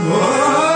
Whoa.